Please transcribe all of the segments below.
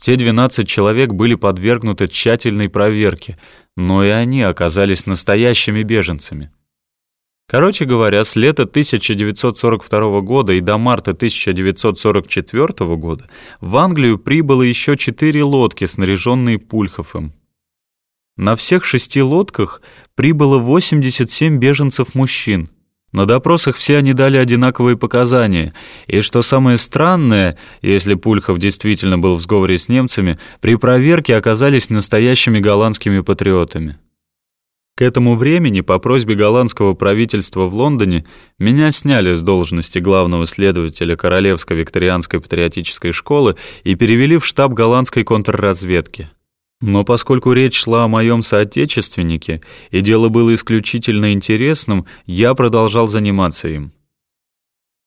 Те 12 человек были подвергнуты тщательной проверке, но и они оказались настоящими беженцами. Короче говоря, с лета 1942 года и до марта 1944 года в Англию прибыло еще четыре лодки, снаряженные Пульховым. На всех шести лодках прибыло 87 беженцев-мужчин. На допросах все они дали одинаковые показания, и что самое странное, если Пульхов действительно был в сговоре с немцами, при проверке оказались настоящими голландскими патриотами. К этому времени по просьбе голландского правительства в Лондоне меня сняли с должности главного следователя Королевской викторианской патриотической школы и перевели в штаб голландской контрразведки. Но поскольку речь шла о моем соотечественнике, и дело было исключительно интересным, я продолжал заниматься им.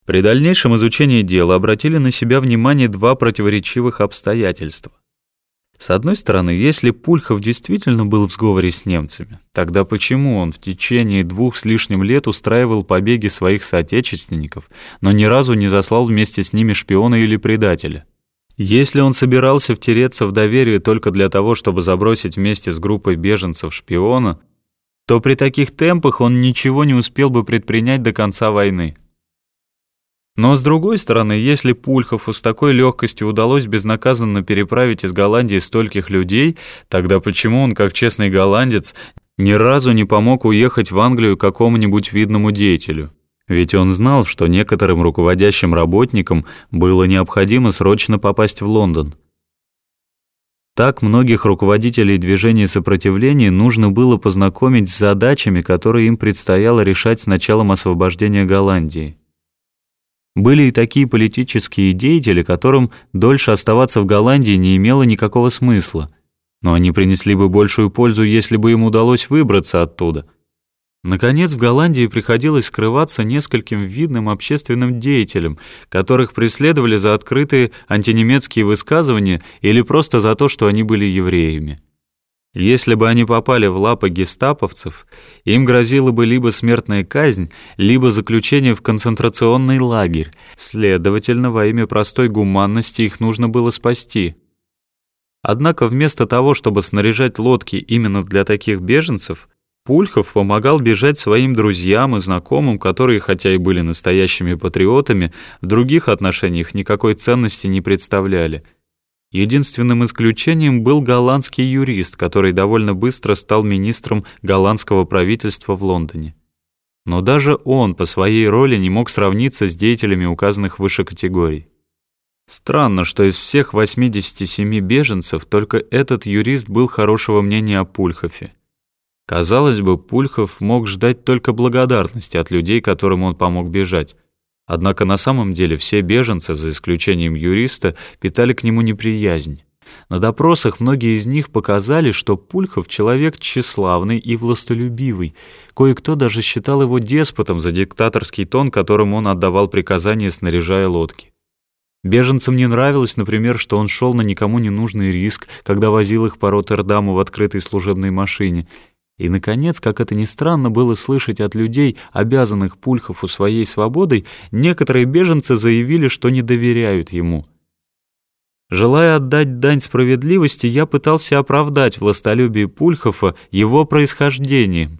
При дальнейшем изучении дела обратили на себя внимание два противоречивых обстоятельства. С одной стороны, если Пульхов действительно был в сговоре с немцами, тогда почему он в течение двух с лишним лет устраивал побеги своих соотечественников, но ни разу не заслал вместе с ними шпиона или предателя? Если он собирался втереться в доверие только для того, чтобы забросить вместе с группой беженцев шпиона, то при таких темпах он ничего не успел бы предпринять до конца войны. Но с другой стороны, если Пульхову с такой легкостью удалось безнаказанно переправить из Голландии стольких людей, тогда почему он, как честный голландец, ни разу не помог уехать в Англию какому-нибудь видному деятелю? Ведь он знал, что некоторым руководящим работникам было необходимо срочно попасть в Лондон. Так многих руководителей движения сопротивления нужно было познакомить с задачами, которые им предстояло решать с началом освобождения Голландии. Были и такие политические деятели, которым дольше оставаться в Голландии не имело никакого смысла, но они принесли бы большую пользу, если бы им удалось выбраться оттуда. Наконец, в Голландии приходилось скрываться нескольким видным общественным деятелям, которых преследовали за открытые антинемецкие высказывания или просто за то, что они были евреями. Если бы они попали в лапы гестаповцев, им грозила бы либо смертная казнь, либо заключение в концентрационный лагерь. Следовательно, во имя простой гуманности их нужно было спасти. Однако вместо того, чтобы снаряжать лодки именно для таких беженцев, Пульхов помогал бежать своим друзьям и знакомым, которые, хотя и были настоящими патриотами, в других отношениях никакой ценности не представляли – Единственным исключением был голландский юрист, который довольно быстро стал министром голландского правительства в Лондоне. Но даже он по своей роли не мог сравниться с деятелями указанных выше категорий. Странно, что из всех 87 беженцев только этот юрист был хорошего мнения о Пульхофе. Казалось бы, Пульхов мог ждать только благодарности от людей, которым он помог бежать, Однако на самом деле все беженцы, за исключением юриста, питали к нему неприязнь. На допросах многие из них показали, что Пульхов человек тщеславный и властолюбивый. Кое-кто даже считал его деспотом за диктаторский тон, которым он отдавал приказания, снаряжая лодки. Беженцам не нравилось, например, что он шел на никому не нужный риск, когда возил их по Роттердаму в открытой служебной машине — и, наконец, как это ни странно было слышать от людей, обязанных Пульхову своей свободой, некоторые беженцы заявили, что не доверяют ему. Желая отдать дань справедливости, я пытался оправдать властолюбие Пульхова его происхождением.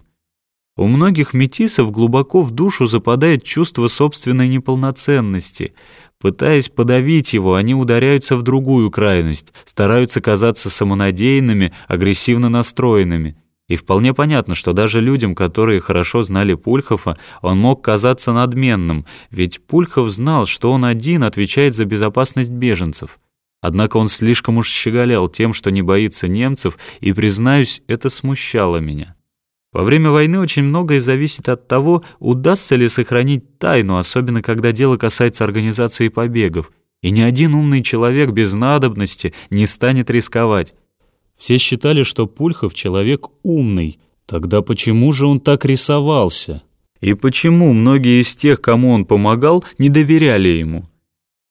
У многих метисов глубоко в душу западает чувство собственной неполноценности. Пытаясь подавить его, они ударяются в другую крайность, стараются казаться самонадеянными, агрессивно настроенными — и вполне понятно, что даже людям, которые хорошо знали Пульхова, он мог казаться надменным, ведь Пульхов знал, что он один отвечает за безопасность беженцев. Однако он слишком уж щеголял тем, что не боится немцев, и, признаюсь, это смущало меня. Во время войны очень многое зависит от того, удастся ли сохранить тайну, особенно когда дело касается организации побегов, и ни один умный человек без надобности не станет рисковать. Все считали, что Пульхов человек умный. Тогда почему же он так рисовался? И почему многие из тех, кому он помогал, не доверяли ему?